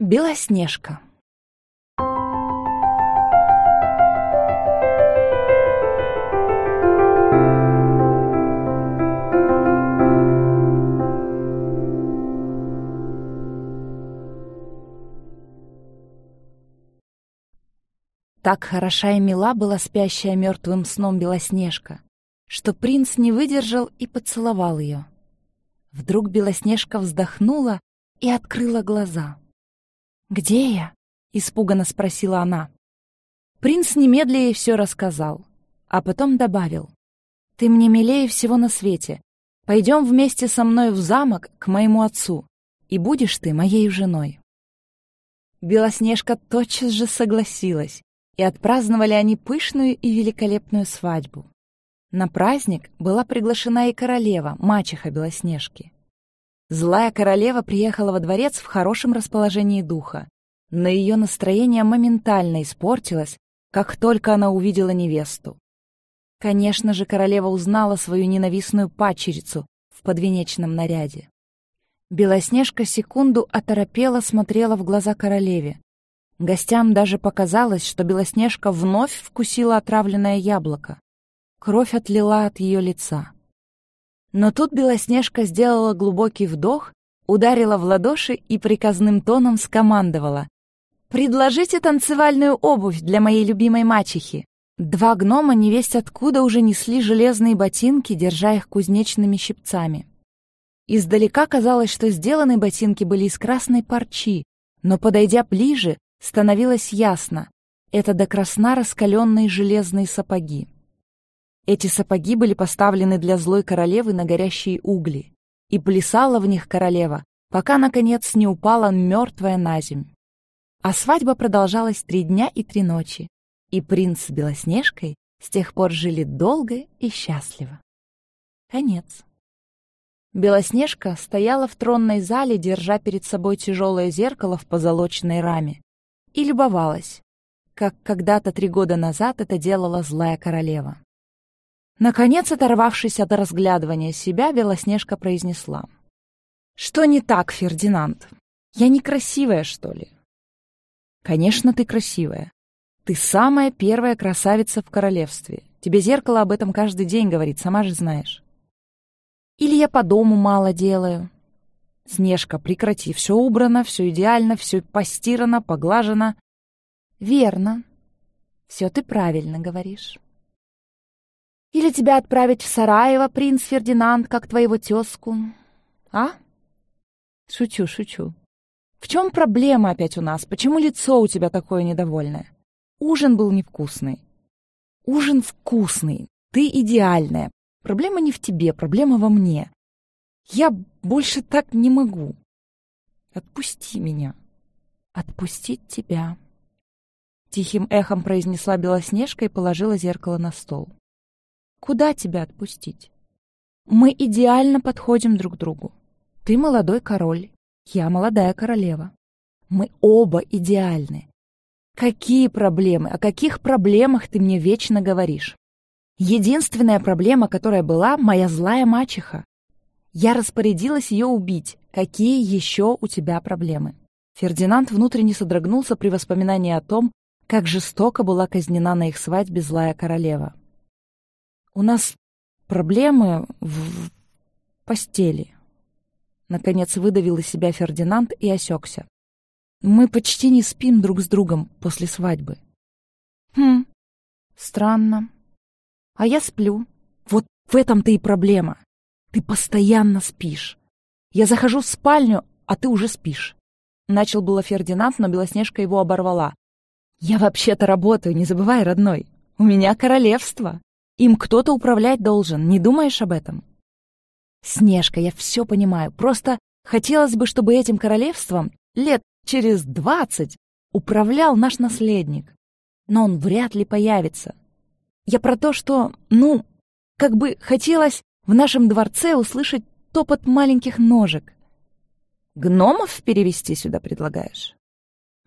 Белоснежка Так хороша и мила была спящая мертвым сном Белоснежка, что принц не выдержал и поцеловал ее. Вдруг Белоснежка вздохнула и открыла глаза. «Где я?» — испуганно спросила она. Принц немедля ей все рассказал, а потом добавил. «Ты мне милее всего на свете. Пойдем вместе со мной в замок к моему отцу, и будешь ты моей женой». Белоснежка тотчас же согласилась, и отпраздновали они пышную и великолепную свадьбу. На праздник была приглашена и королева, мачеха Белоснежки. Злая королева приехала во дворец в хорошем расположении духа, но ее настроение моментально испортилось, как только она увидела невесту. Конечно же, королева узнала свою ненавистную падчерицу в подвенечном наряде. Белоснежка секунду оторопела смотрела в глаза королеве, Гостям даже показалось, что Белоснежка вновь вкусила отравленное яблоко. Кровь отлила от ее лица. Но тут Белоснежка сделала глубокий вдох, ударила в ладоши и приказным тоном скомандовала. «Предложите танцевальную обувь для моей любимой мачехи!» Два гнома невесть откуда уже несли железные ботинки, держа их кузнечными щипцами. Издалека казалось, что сделаны ботинки были из красной парчи, но, подойдя ближе, становилось ясно — это до красна раскаленные железные сапоги. Эти сапоги были поставлены для злой королевы на горящие угли, и плясала в них королева, пока, наконец, не упала мертвая на земь. А свадьба продолжалась три дня и три ночи, и принц с Белоснежкой с тех пор жили долго и счастливо. Конец. Белоснежка стояла в тронной зале, держа перед собой тяжелое зеркало в позолоченной раме, и любовалась, как когда-то три года назад это делала злая королева. Наконец, оторвавшись от разглядывания себя, Белоснежка произнесла. «Что не так, Фердинанд? Я некрасивая, что ли?» «Конечно, ты красивая. Ты самая первая красавица в королевстве. Тебе зеркало об этом каждый день говорит, сама же знаешь. Или я по дому мало делаю, Снежка, прекрати, все убрано, все идеально, все постирано, поглажено. Верно. Все ты правильно говоришь. Или тебя отправить в Сараево, принц Фердинанд, как твоего тезку? А? Шучу, шучу. В чем проблема опять у нас? Почему лицо у тебя такое недовольное? Ужин был невкусный. Ужин вкусный. Ты идеальная. Проблема не в тебе, проблема во мне. Я больше так не могу. Отпусти меня. Отпустить тебя. Тихим эхом произнесла Белоснежка и положила зеркало на стол. Куда тебя отпустить? Мы идеально подходим друг другу. Ты молодой король, я молодая королева. Мы оба идеальны. Какие проблемы? О каких проблемах ты мне вечно говоришь? Единственная проблема, которая была, моя злая мачеха. Я распорядилась ее убить. Какие еще у тебя проблемы?» Фердинанд внутренне содрогнулся при воспоминании о том, как жестоко была казнена на их свадьбе злая королева. «У нас проблемы в постели», — наконец выдавил из себя Фердинанд и осекся. «Мы почти не спим друг с другом после свадьбы». «Хм, странно. А я сплю. Вот в этом-то и проблема. Ты постоянно спишь. Я захожу в спальню, а ты уже спишь. Начал было Фердинанд, но Белоснежка его оборвала. Я вообще-то работаю, не забывай, родной. У меня королевство. Им кто-то управлять должен, не думаешь об этом? Снежка, я все понимаю. Просто хотелось бы, чтобы этим королевством лет через двадцать управлял наш наследник. Но он вряд ли появится. Я про то, что, ну, как бы хотелось в нашем дворце услышать топот маленьких ножек. Гномов перевести сюда предлагаешь?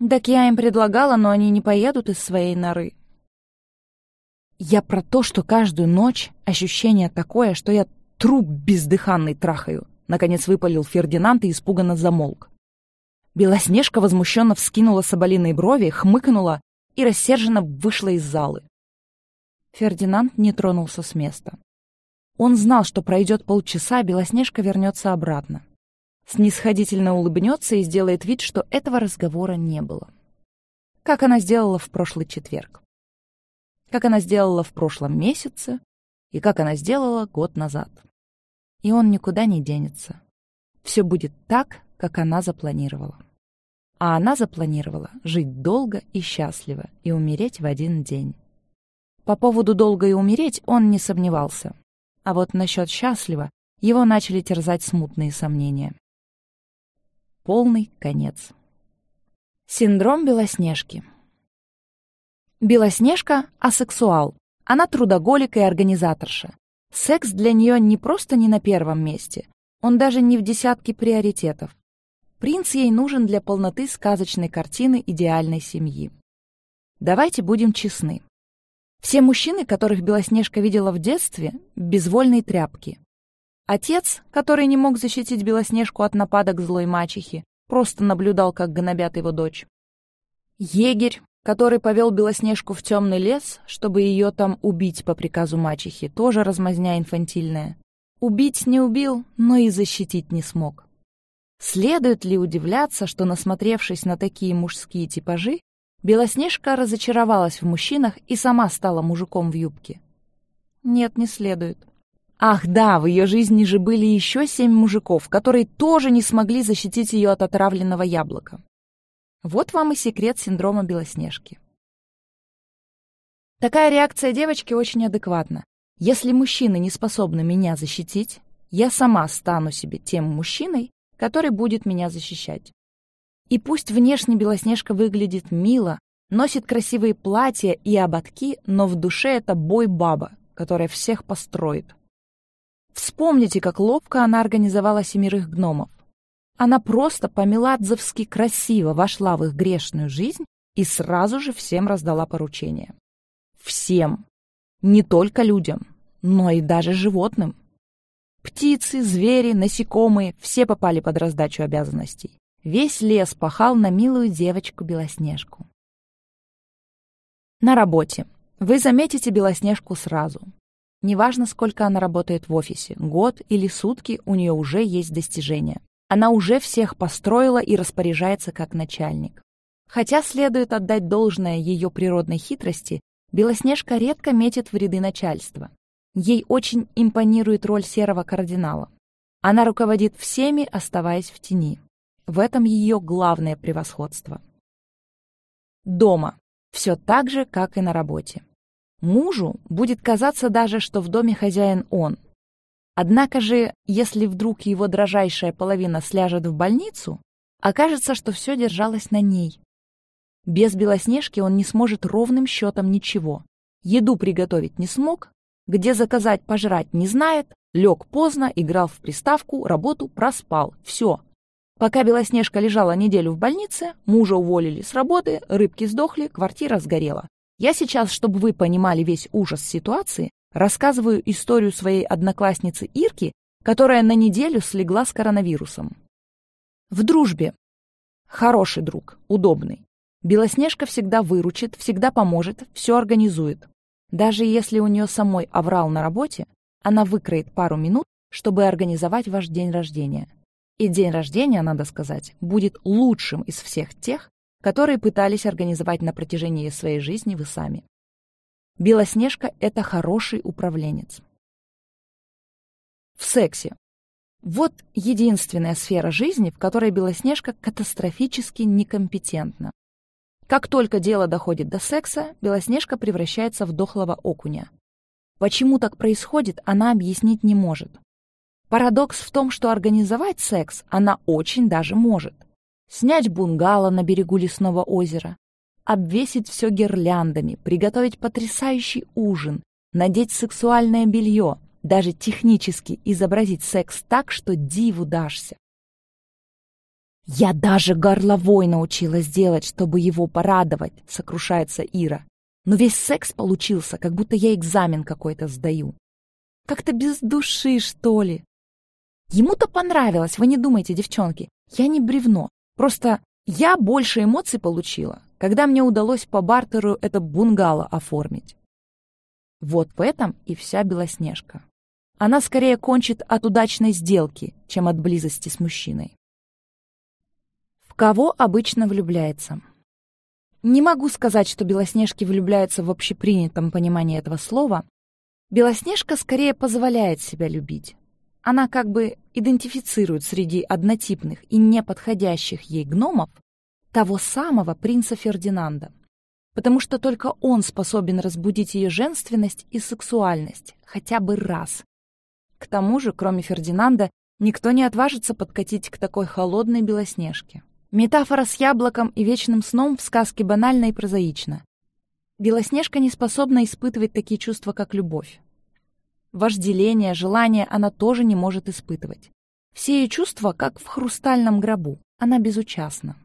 Так я им предлагала, но они не поедут из своей норы. Я про то, что каждую ночь ощущение такое, что я труп бездыханный трахаю. Наконец выпалил Фердинанд и испуганно замолк. Белоснежка возмущенно вскинула соболиные брови, хмыкнула и рассерженно вышла из залы. Фердинанд не тронулся с места. Он знал, что пройдет полчаса, Белоснежка вернется обратно. Снисходительно улыбнется и сделает вид, что этого разговора не было. Как она сделала в прошлый четверг. Как она сделала в прошлом месяце и как она сделала год назад. И он никуда не денется. Все будет так, как она запланировала. А она запланировала жить долго и счастливо и умереть в один день. По поводу долго и умереть он не сомневался. А вот насчет счастливо его начали терзать смутные сомнения. Полный конец. Синдром Белоснежки. Белоснежка — асексуал. Она трудоголик и организаторша. Секс для нее не просто не на первом месте, он даже не в десятке приоритетов. Принц ей нужен для полноты сказочной картины идеальной семьи. Давайте будем честны. Все мужчины, которых Белоснежка видела в детстве, безвольные тряпки. Отец, который не мог защитить Белоснежку от нападок злой мачехи, просто наблюдал, как гнобят его дочь. Егерь, который повел Белоснежку в темный лес, чтобы ее там убить по приказу мачехи, тоже размазня инфантильная. Убить не убил, но и защитить не смог. Следует ли удивляться, что, насмотревшись на такие мужские типажи, Белоснежка разочаровалась в мужчинах и сама стала мужиком в юбке? Нет, не следует. Ах да, в ее жизни же были еще семь мужиков, которые тоже не смогли защитить ее от отравленного яблока. Вот вам и секрет синдрома Белоснежки. Такая реакция девочки очень адекватна. Если мужчины не способны меня защитить, я сама стану себе тем мужчиной, который будет меня защищать. И пусть внешне Белоснежка выглядит мило, носит красивые платья и ободки, но в душе это бой-баба, которая всех построит. Вспомните, как ловко она организовала семерых гномов. Она просто по-меладзовски красиво вошла в их грешную жизнь и сразу же всем раздала поручения. Всем. Не только людям, но и даже животным. Птицы, звери, насекомые — все попали под раздачу обязанностей. Весь лес пахал на милую девочку-белоснежку. На работе. Вы заметите Белоснежку сразу. Неважно, сколько она работает в офисе, год или сутки, у нее уже есть достижения. Она уже всех построила и распоряжается как начальник. Хотя следует отдать должное ее природной хитрости, Белоснежка редко метит в ряды начальства. Ей очень импонирует роль серого кардинала. Она руководит всеми, оставаясь в тени. В этом ее главное превосходство. Дома. Все так же, как и на работе. Мужу будет казаться даже, что в доме хозяин он, Однако же, если вдруг его дрожайшая половина сляжет в больницу, окажется, что все держалось на ней. Без Белоснежки он не сможет ровным счетом ничего. Еду приготовить не смог, где заказать пожрать не знает, лег поздно, играл в приставку, работу проспал. Все. Пока Белоснежка лежала неделю в больнице, мужа уволили с работы, рыбки сдохли, квартира сгорела. Я сейчас, чтобы вы понимали весь ужас ситуации, Рассказываю историю своей одноклассницы Ирки, которая на неделю слегла с коронавирусом. В дружбе. Хороший друг, удобный. Белоснежка всегда выручит, всегда поможет, все организует. Даже если у нее самой оврал на работе, она выкроет пару минут, чтобы организовать ваш день рождения. И день рождения, надо сказать, будет лучшим из всех тех, которые пытались организовать на протяжении своей жизни вы сами. Белоснежка — это хороший управленец. В сексе. Вот единственная сфера жизни, в которой Белоснежка катастрофически некомпетентна. Как только дело доходит до секса, Белоснежка превращается в дохлого окуня. Почему так происходит, она объяснить не может. Парадокс в том, что организовать секс она очень даже может. Снять бунгало на берегу лесного озера, обвесить все гирляндами, приготовить потрясающий ужин, надеть сексуальное белье, даже технически изобразить секс так, что диву дашься. «Я даже горловой научилась делать, чтобы его порадовать», — сокрушается Ира. «Но весь секс получился, как будто я экзамен какой-то сдаю. Как-то без души, что ли?» Ему-то понравилось, вы не думайте, девчонки. Я не бревно. Просто Я больше эмоций получила, когда мне удалось по бартеру это бунгало оформить. Вот в этом и вся Белоснежка. Она скорее кончит от удачной сделки, чем от близости с мужчиной. В кого обычно влюбляется? Не могу сказать, что Белоснежки влюбляются в общепринятом понимании этого слова. Белоснежка скорее позволяет себя любить. Она как бы идентифицирует среди однотипных и неподходящих ей гномов того самого принца Фердинанда. Потому что только он способен разбудить ее женственность и сексуальность хотя бы раз. К тому же, кроме Фердинанда, никто не отважится подкатить к такой холодной Белоснежке. Метафора с яблоком и вечным сном в сказке банальна и прозаична. Белоснежка не способна испытывать такие чувства, как любовь. Вожделение, желание она тоже не может испытывать. Все ее чувства, как в хрустальном гробу, она безучастна.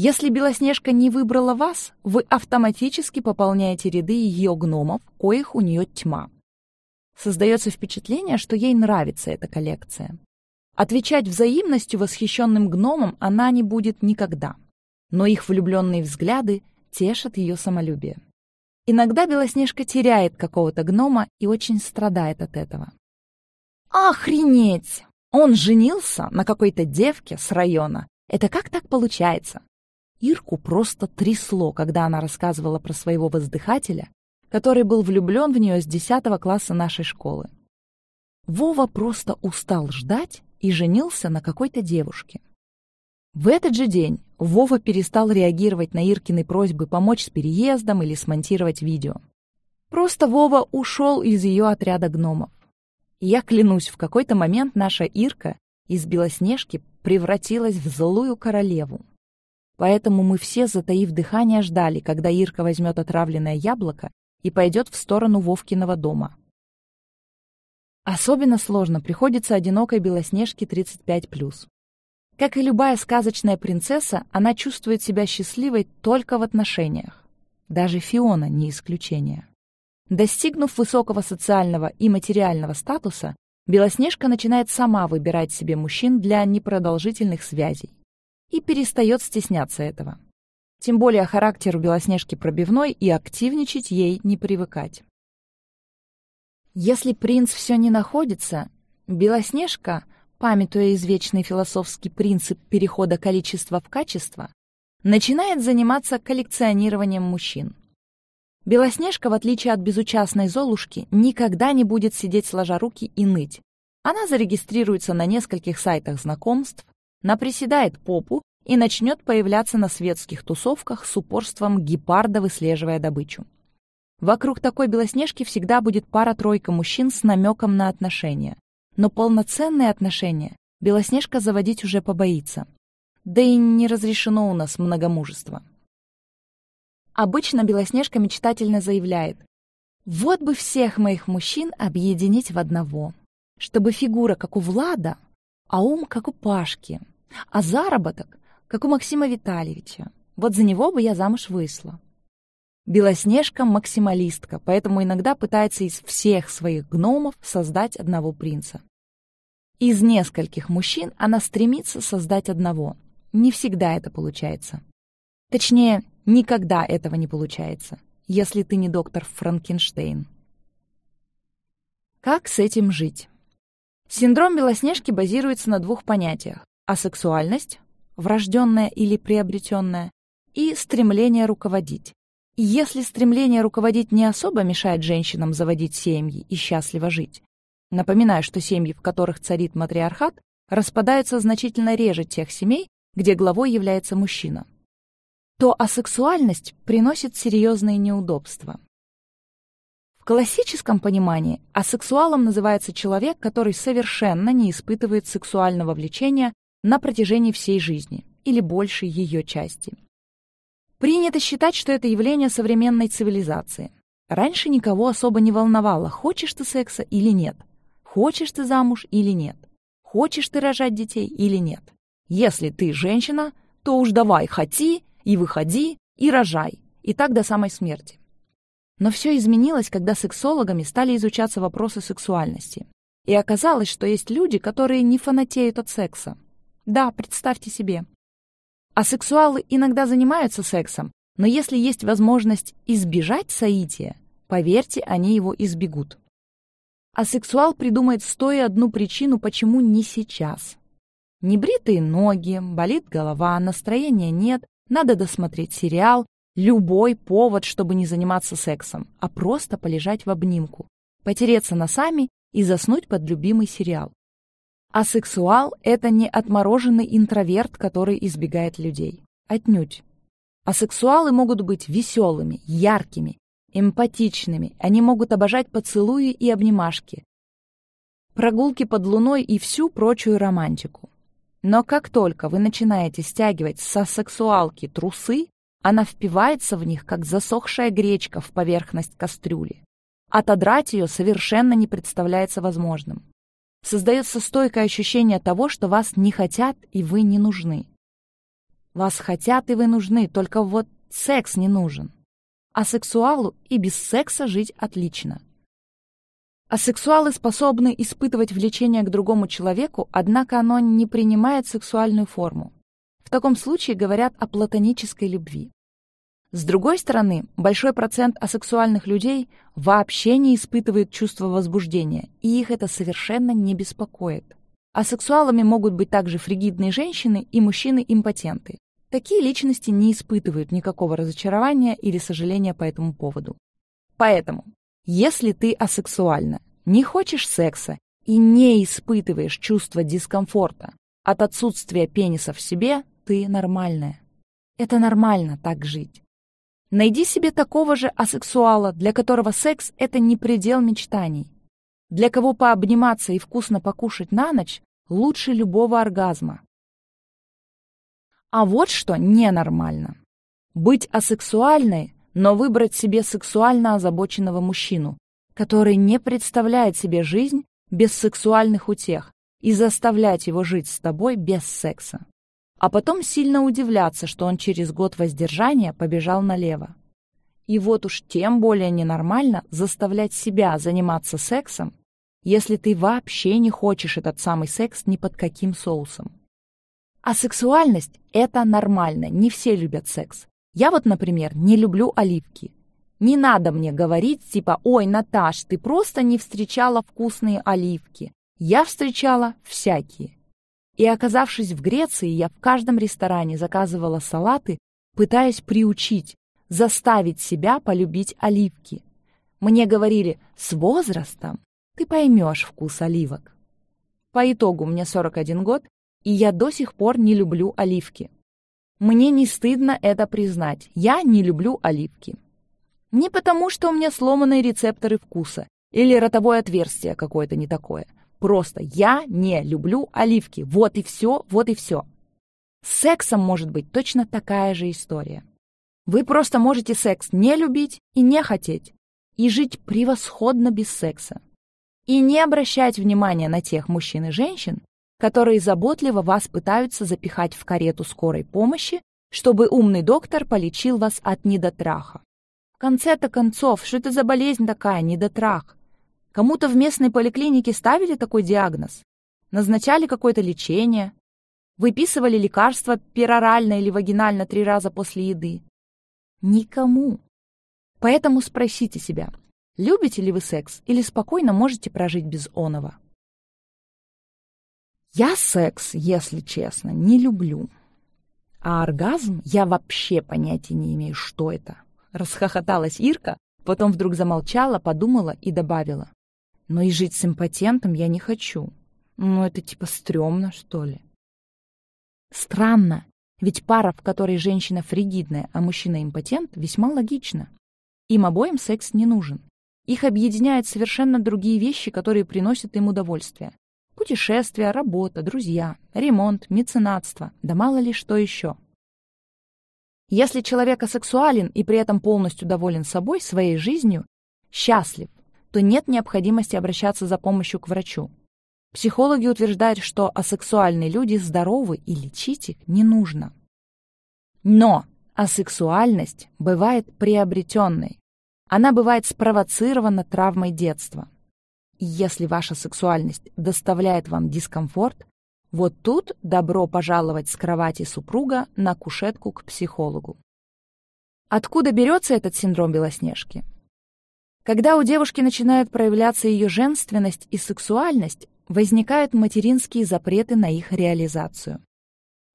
Если Белоснежка не выбрала вас, вы автоматически пополняете ряды ее гномов, коих у нее тьма. Создается впечатление, что ей нравится эта коллекция. Отвечать взаимностью восхищенным гномам она не будет никогда. Но их влюбленные взгляды тешат ее самолюбие. Иногда Белоснежка теряет какого-то гнома и очень страдает от этого. «Охренеть! Он женился на какой-то девке с района. Это как так получается?» Ирку просто трясло, когда она рассказывала про своего воздыхателя, который был влюблен в нее с 10 класса нашей школы. Вова просто устал ждать и женился на какой-то девушке. В этот же день Вова перестал реагировать на Иркины просьбы помочь с переездом или смонтировать видео. Просто Вова ушел из ее отряда гномов. я клянусь, в какой-то момент наша Ирка из Белоснежки превратилась в злую королеву. Поэтому мы все, затаив дыхание, ждали, когда Ирка возьмет отравленное яблоко и пойдет в сторону Вовкиного дома. Особенно сложно приходится одинокой Белоснежке 35+. Как и любая сказочная принцесса, она чувствует себя счастливой только в отношениях. Даже Фиона не исключение. Достигнув высокого социального и материального статуса, Белоснежка начинает сама выбирать себе мужчин для непродолжительных связей и перестает стесняться этого. Тем более характер у Белоснежки пробивной, и активничать ей не привыкать. Если принц все не находится, Белоснежка, памятуя извечный философский принцип перехода количества в качество, начинает заниматься коллекционированием мужчин. Белоснежка, в отличие от безучастной Золушки, никогда не будет сидеть сложа руки и ныть. Она зарегистрируется на нескольких сайтах знакомств, наприседает попу и начнет появляться на светских тусовках с упорством гепарда, выслеживая добычу. Вокруг такой Белоснежки всегда будет пара-тройка мужчин с намеком на отношения. Но полноценные отношения Белоснежка заводить уже побоится. Да и не разрешено у нас многомужество. Обычно Белоснежка мечтательно заявляет, «Вот бы всех моих мужчин объединить в одного, чтобы фигура, как у Влада, а ум, как у Пашки, а заработок, как у Максима Витальевича. Вот за него бы я замуж вышла». Белоснежка — максималистка, поэтому иногда пытается из всех своих гномов создать одного принца. Из нескольких мужчин она стремится создать одного. Не всегда это получается. Точнее, никогда этого не получается, если ты не доктор Франкенштейн. Как с этим жить? Синдром Белоснежки базируется на двух понятиях – асексуальность, врожденная или приобретенная, и стремление руководить. И если стремление руководить не особо мешает женщинам заводить семьи и счастливо жить, напоминаю, что семьи, в которых царит матриархат, распадаются значительно реже тех семей, где главой является мужчина, то асексуальность приносит серьезные неудобства. Классическом понимании асексуалом называется человек, который совершенно не испытывает сексуального влечения на протяжении всей жизни или большей ее части. Принято считать, что это явление современной цивилизации. Раньше никого особо не волновало, хочешь ты секса или нет, хочешь ты замуж или нет, хочешь ты рожать детей или нет. Если ты женщина, то уж давай хоти и выходи и рожай, и так до самой смерти. Но все изменилось, когда сексологами стали изучаться вопросы сексуальности. И оказалось, что есть люди, которые не фанатеют от секса. Да, представьте себе, Асексуалы иногда занимаются сексом, но если есть возможность избежать соития, поверьте, они его избегут. Асексуал придумает сто и одну причину, почему не сейчас. Небритые ноги, болит голова, настроения нет, надо досмотреть сериал, любой повод, чтобы не заниматься сексом, а просто полежать в обнимку, потереться носами и заснуть под любимый сериал. А сексуал — это не отмороженный интроверт, который избегает людей. Отнюдь. А сексуалы могут быть веселыми, яркими, эмпатичными. Они могут обожать поцелуи и обнимашки, прогулки под луной и всю прочую романтику. Но как только вы начинаете стягивать со сексуалки трусы, она впивается в них, как засохшая гречка в поверхность кастрюли. Отодрать ее совершенно не представляется возможным. Создается стойкое ощущение того, что вас не хотят и вы не нужны. Вас хотят и вы нужны, только вот секс не нужен. А сексуалу и без секса жить отлично. Асексуалы способны испытывать влечение к другому человеку, однако оно не принимает сексуальную форму. В таком случае говорят о платонической любви. С другой стороны, большой процент асексуальных людей вообще не испытывает чувство возбуждения, и их это совершенно не беспокоит. Асексуалами могут быть также фригидные женщины и мужчины-импотенты. Такие личности не испытывают никакого разочарования или сожаления по этому поводу. Поэтому, если ты асексуальна, не хочешь секса и не испытываешь чувства дискомфорта от отсутствия пениса в себе, ты нормальная. Это нормально так жить. Найди себе такого же асексуала, для которого секс — это не предел мечтаний. Для кого пообниматься и вкусно покушать на ночь лучше любого оргазма. А вот что ненормально. Быть асексуальной, но выбрать себе сексуально озабоченного мужчину, который не представляет себе жизнь без сексуальных утех и заставлять его жить с тобой без секса а потом сильно удивляться, что он через год воздержания побежал налево. И вот уж тем более ненормально заставлять себя заниматься сексом, если ты вообще не хочешь этот самый секс ни под каким соусом. А сексуальность — это нормально, не все любят секс. Я вот, например, не люблю оливки. Не надо мне говорить типа «Ой, Наташ, ты просто не встречала вкусные оливки». Я встречала всякие. И оказавшись в Греции, я в каждом ресторане заказывала салаты, пытаясь приучить, заставить себя полюбить оливки. Мне говорили, с возрастом ты поймешь вкус оливок. По итогу мне 41 год, и я до сих пор не люблю оливки. Мне не стыдно это признать, я не люблю оливки. Не потому, что у меня сломанные рецепторы вкуса или ротовое отверстие какое-то не такое. Просто я не люблю оливки. Вот и все, вот и все. С сексом может быть точно такая же история. Вы просто можете секс не любить и не хотеть, и жить превосходно без секса. И не обращать внимания на тех мужчин и женщин, которые заботливо вас пытаются запихать в карету скорой помощи, чтобы умный доктор полечил вас от недотраха. В конце-то концов, что это за болезнь такая, недотрах? Кому-то в местной поликлинике ставили такой диагноз? Назначали какое-то лечение? Выписывали лекарства перорально или вагинально три раза после еды? Никому. Поэтому спросите себя, любите ли вы секс или спокойно можете прожить без оного? Я секс, если честно, не люблю. А оргазм я вообще понятия не имею, что это. Расхохоталась Ирка, потом вдруг замолчала, подумала и добавила. Но и жить с импотентом я не хочу. Ну, это типа стрёмно, что ли. Странно, ведь пара, в которой женщина фригидная, а мужчина импотент, весьма логична. Им обоим секс не нужен. Их объединяют совершенно другие вещи, которые приносят им удовольствие. Путешествия, работа, друзья, ремонт, меценатство, да мало ли что еще. Если человек асексуален и при этом полностью доволен собой, своей жизнью, счастлив, то нет необходимости обращаться за помощью к врачу. Психологи утверждают, что асексуальные люди здоровы и лечить их не нужно. Но асексуальность бывает приобретенной. Она бывает спровоцирована травмой детства. И если ваша сексуальность доставляет вам дискомфорт, Вот тут добро пожаловать с кровати супруга на кушетку к психологу. Откуда берется этот синдром Белоснежки? Когда у девушки начинают проявляться ее женственность и сексуальность, возникают материнские запреты на их реализацию.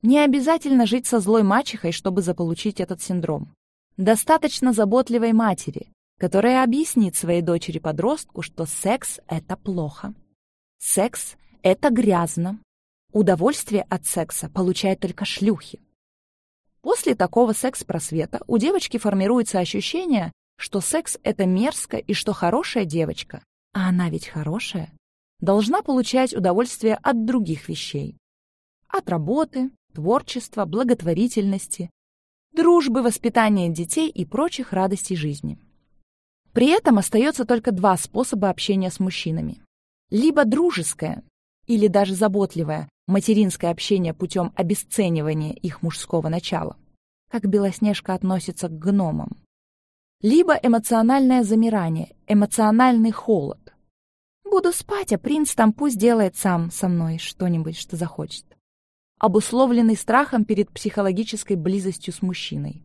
Не обязательно жить со злой мачехой, чтобы заполучить этот синдром. Достаточно заботливой матери, которая объяснит своей дочери-подростку, что секс — это плохо. Секс — это грязно. Удовольствие от секса получают только шлюхи. После такого секс-просвета у девочки формируется ощущение, что секс — это мерзко и что хорошая девочка, а она ведь хорошая, должна получать удовольствие от других вещей. От работы, творчества, благотворительности, дружбы, воспитания детей и прочих радостей жизни. При этом остается только два способа общения с мужчинами. Либо дружеское, или даже заботливое, материнское общение путем обесценивания их мужского начала, как Белоснежка относится к гномам. Либо эмоциональное замирание, эмоциональный холод. Буду спать, а принц там пусть делает сам со мной что-нибудь, что захочет обусловленный страхом перед психологической близостью с мужчиной.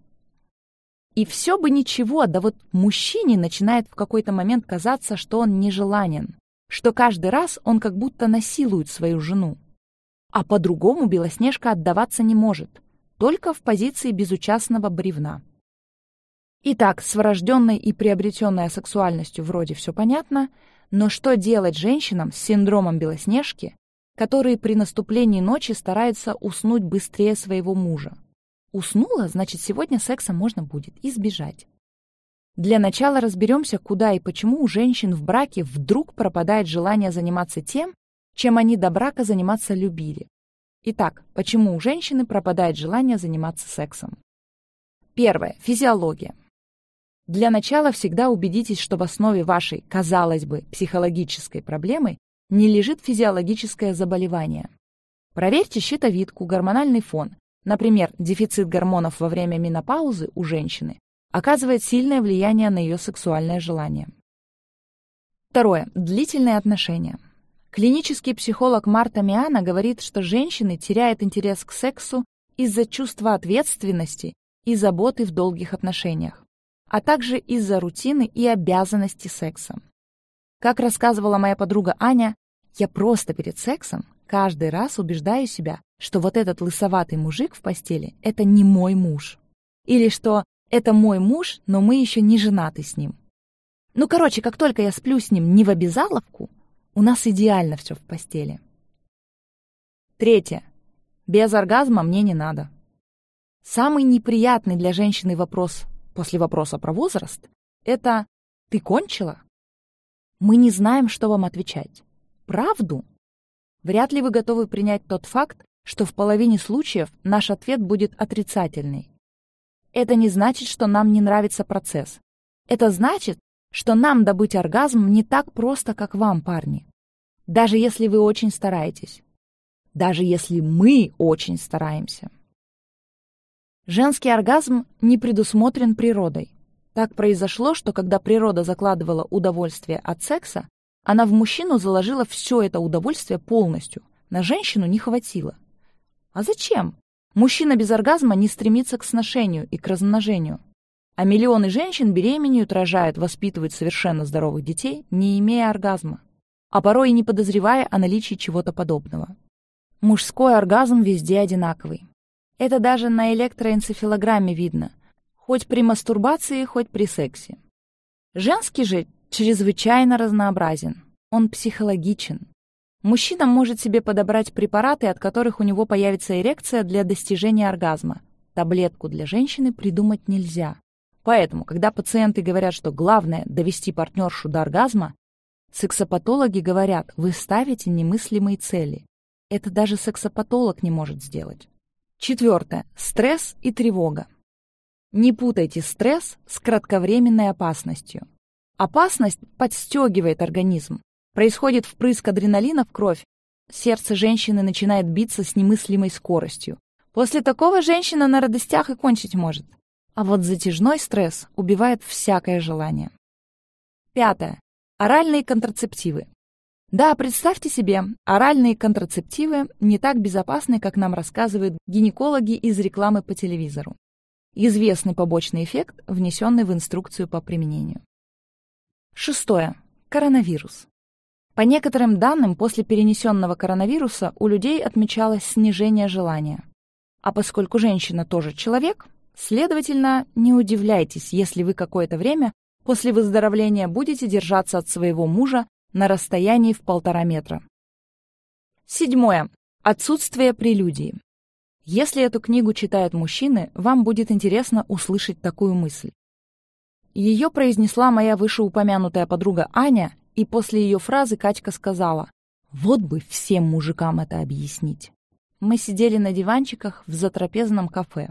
И все бы ничего, да вот мужчине начинает в какой-то момент казаться, что он нежеланен, что каждый раз он как будто насилует свою жену. А по-другому Белоснежка отдаваться не может, только в позиции безучастного бревна. Итак, с врожденной и приобретенной сексуальностью вроде все понятно, но что делать женщинам с синдромом Белоснежки, которые при наступлении ночи стараются уснуть быстрее своего мужа. Уснула, значит, сегодня секса можно будет избежать. Для начала разберемся, куда и почему у женщин в браке вдруг пропадает желание заниматься тем, чем они до брака заниматься любили. Итак, почему у женщины пропадает желание заниматься сексом? Первое. Физиология. Для начала всегда убедитесь, что в основе вашей, казалось бы, психологической проблемы не лежит физиологическое заболевание. Проверьте щитовидку, гормональный фон. Например, дефицит гормонов во время менопаузы у женщины оказывает сильное влияние на ее сексуальное желание. Второе. Длительные отношения. Клинический психолог Марта Миана говорит, что женщины теряют интерес к сексу из-за чувства ответственности и заботы в долгих отношениях, а также из-за рутины и обязанности секса. Как рассказывала моя подруга Аня, я просто перед сексом каждый раз убеждаю себя, что вот этот лысоватый мужик в постели — это не мой муж. Или что это мой муж, но мы еще не женаты с ним. Ну, короче, как только я сплю с ним не в обязаловку, у нас идеально все в постели. Третье. Без оргазма мне не надо. Самый неприятный для женщины вопрос после вопроса про возраст — это «ты кончила?» Мы не знаем, что вам отвечать. Правду? Вряд ли вы готовы принять тот факт, что в половине случаев наш ответ будет отрицательный. Это не значит, что нам не нравится процесс. Это значит, что нам добыть оргазм не так просто, как вам, парни. Даже если вы очень стараетесь. Даже если мы очень стараемся. Женский оргазм не предусмотрен природой. Так произошло, что когда природа закладывала удовольствие от секса, она в мужчину заложила все это удовольствие полностью. На женщину не хватило. А зачем? Мужчина без оргазма не стремится к сношению и к размножению. А миллионы женщин беременеют, рожают, воспитывают совершенно здоровых детей, не имея оргазма. А порой и не подозревая о наличии чего-то подобного. Мужской оргазм везде одинаковый. Это даже на электроэнцефалограмме видно хоть при мастурбации, хоть при сексе. Женский же чрезвычайно разнообразен. Он психологичен. Мужчина может себе подобрать препараты, от которых у него появится эрекция для достижения оргазма. Таблетку для женщины придумать нельзя. Поэтому, когда пациенты говорят, что главное — довести партнершу до оргазма, сексопатологи говорят, вы ставите немыслимые цели. Это даже сексопатолог не может сделать. Четвертое. Стресс и тревога. Не путайте стресс с кратковременной опасностью. Опасность подстегивает организм. Происходит впрыск адреналина в кровь. Сердце женщины начинает биться с немыслимой скоростью. После такого женщина на радостях и кончить может. А вот затяжной стресс убивает всякое желание. Пятое. Оральные контрацептивы. Да, представьте себе, оральные контрацептивы не так безопасны, как нам рассказывают гинекологи из рекламы по телевизору. Известный побочный эффект, внесенный в инструкцию по применению. Шестое. Коронавирус. По некоторым данным, после перенесенного коронавируса у людей отмечалось снижение желания. А поскольку женщина тоже человек, следовательно, не удивляйтесь, если вы какое-то время после выздоровления будете держаться от своего мужа на расстоянии в полтора метра. Седьмое. Отсутствие прелюдии. Если эту книгу читают мужчины, вам будет интересно услышать такую мысль. Ее произнесла моя вышеупомянутая подруга Аня, и после ее фразы Катька сказала, «Вот бы всем мужикам это объяснить». Мы сидели на диванчиках в затрапезном кафе.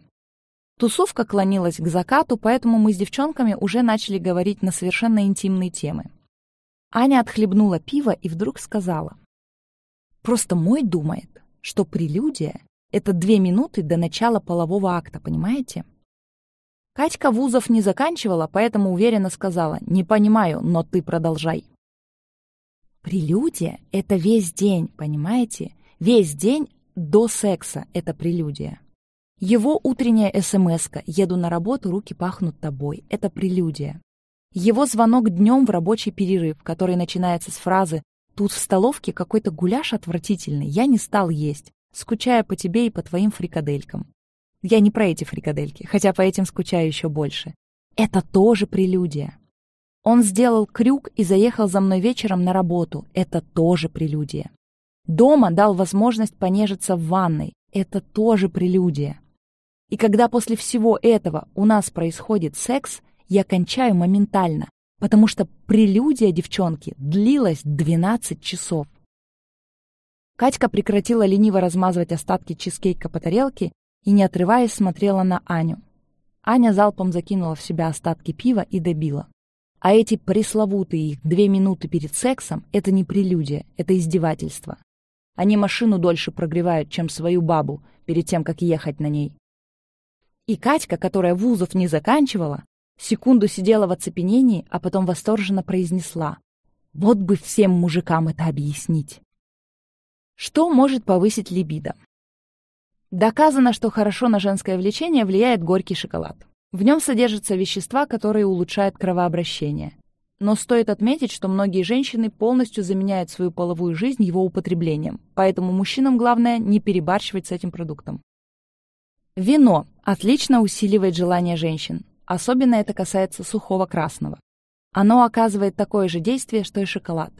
Тусовка клонилась к закату, поэтому мы с девчонками уже начали говорить на совершенно интимные темы. Аня отхлебнула пиво и вдруг сказала. «Просто мой думает, что прелюдия — это две минуты до начала полового акта, понимаете?» Катька вузов не заканчивала, поэтому уверенно сказала «Не понимаю, но ты продолжай». Прелюдия — это весь день, понимаете? Весь день до секса — это прелюдия. Его утренняя смс «Еду на работу, руки пахнут тобой» — это прелюдия. Его звонок днем в рабочий перерыв, который начинается с фразы «Тут в столовке какой-то гуляш отвратительный, я не стал есть, скучая по тебе и по твоим фрикаделькам». Я не про эти фрикадельки, хотя по этим скучаю еще больше. Это тоже прелюдия. Он сделал крюк и заехал за мной вечером на работу. Это тоже прелюдия. Дома дал возможность понежиться в ванной. Это тоже прелюдия. И когда после всего этого у нас происходит секс, я кончаю моментально, потому что прелюдия девчонки длилась 12 часов. Катька прекратила лениво размазывать остатки чизкейка по тарелке и, не отрываясь, смотрела на Аню. Аня залпом закинула в себя остатки пива и добила. А эти пресловутые их две минуты перед сексом — это не прелюдия, это издевательство. Они машину дольше прогревают, чем свою бабу, перед тем, как ехать на ней. И Катька, которая вузов не заканчивала, Секунду сидела в оцепенении, а потом восторженно произнесла. Вот бы всем мужикам это объяснить. Что может повысить либидо? Доказано, что хорошо на женское влечение влияет горький шоколад. В нем содержатся вещества, которые улучшают кровообращение. Но стоит отметить, что многие женщины полностью заменяют свою половую жизнь его употреблением, поэтому мужчинам главное не перебарщивать с этим продуктом. Вино отлично усиливает желание женщин, Особенно это касается сухого красного. Оно оказывает такое же действие, что и шоколад.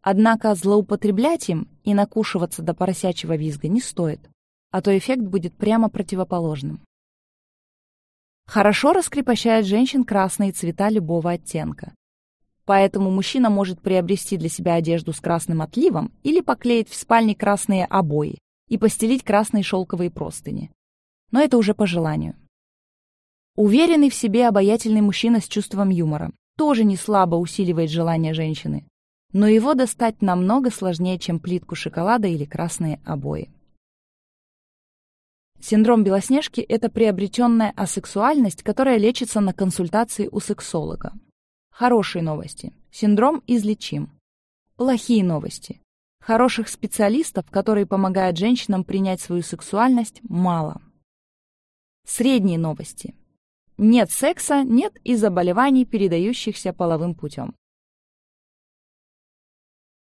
Однако злоупотреблять им и накушиваться до поросячьего визга не стоит, а то эффект будет прямо противоположным. Хорошо раскрепощает женщин красные цвета любого оттенка. Поэтому мужчина может приобрести для себя одежду с красным отливом или поклеить в спальне красные обои и постелить красные шелковые простыни. Но это уже по желанию. Уверенный в себе обаятельный мужчина с чувством юмора тоже не слабо усиливает желание женщины. Но его достать намного сложнее, чем плитку шоколада или красные обои. Синдром Белоснежки – это приобретенная асексуальность, которая лечится на консультации у сексолога. Хорошие новости. Синдром излечим. Плохие новости. Хороших специалистов, которые помогают женщинам принять свою сексуальность, мало. Средние новости. Нет секса, нет и заболеваний, передающихся половым путем.